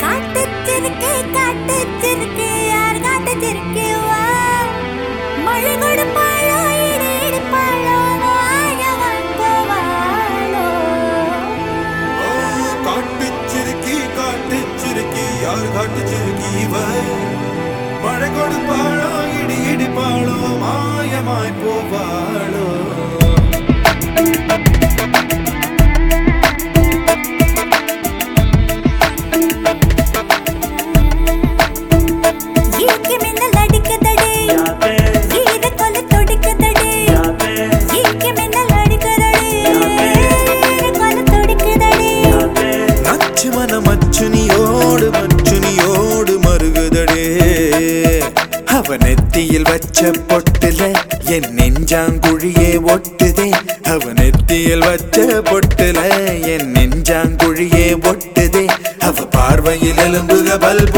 காட்டுச்சிருக்கு காட்டுச்சிருக்கு யார் காட்டுச்சிருக்கு? வா. மழை காட்டுச்சிருக்கி காட்டுச்சு கீவ. மழை கொடுப்பாளோ இடி இடிப்பாளோ மாயமாய் போவாளோ. அவ நெத்தியில் வச்ச பொட்டுல என் நெஞ்சாங்குழியே ஒட்டுதே. அவ நெத்தியில் வச்ச பொட்டுல என் நெஞ்சாங்குழியே ஒட்டுதே. அவ பார்வையில் எலும்புக பல்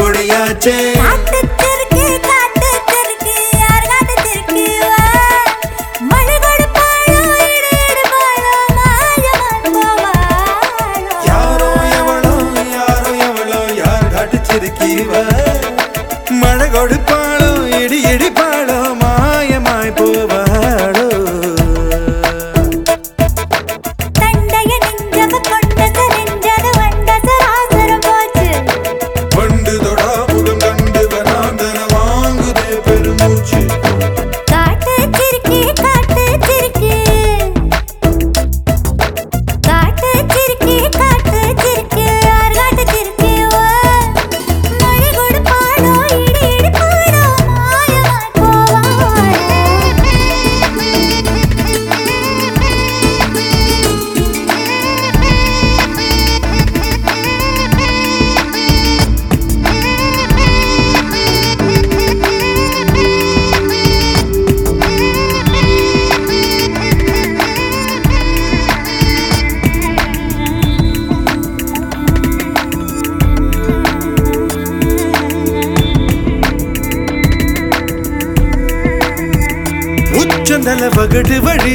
உச்சந்தல வகடு வழி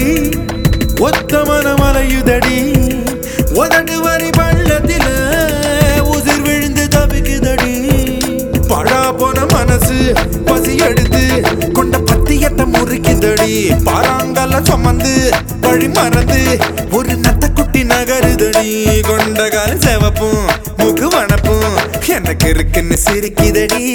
ஒத்த மனம் அலையுதடி உதடு வரி பள்ளத்தில உதிர் விழுந்து தவிக்குதடி. பழா போன மனசு பசி எடுத்து கொண்ட பத்தியத்தை முறிக்குதடி. பாறாங்கல்ல சுமந்து வழி மறந்து ஒரு நத்த குட்டி நகருதடி. கொண்ட கால செவப்பும் முகு வனப்பும் எனக்கு இருக்குன்னு சிரிக்குதடி.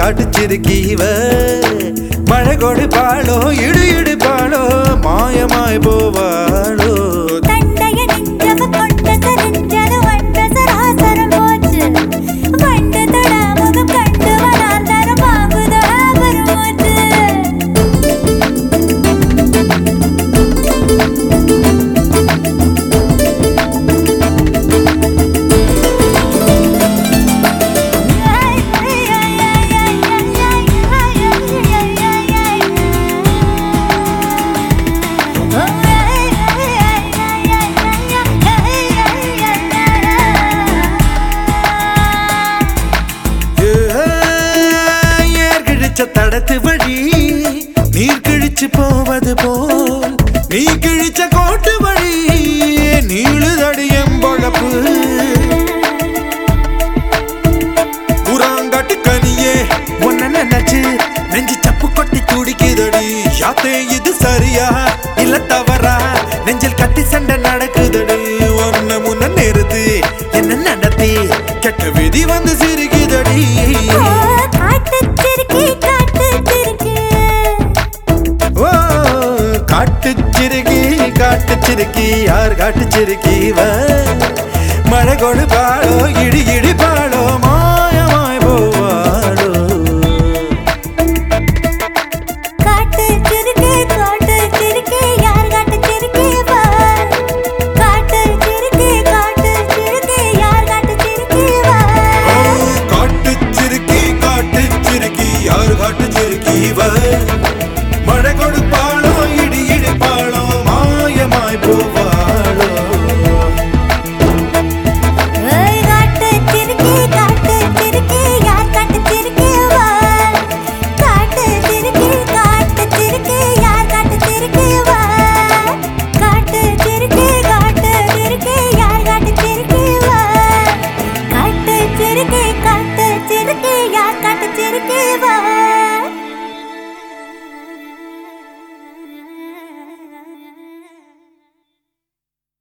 யார் காட்டுச்சிருக்கீவ? மழை கொடுப்பாளோ இடு இடுப்பாளோ மாயமாய் போவா. கிழிச்ச தடத்து வழி நீர் கிழிச்சு போவது போல். நீ கிழிச்ச கோட்டு வழி நீளுதடியம் பொழப்பு புறாங்காட்டு கனியே ஒன்ன நினைச்சு நெஞ்சு சப்பு கொட்டி துடிக்குதடி. யாத்தே இது சரியா? காட்டுச்சிருக்கி காட்டுச்சிருக்கி யார் காட்டுச்சிருக்கி வ மழை கொடு கொடுப்பாளோ இடி இடி இடிப்பாளோ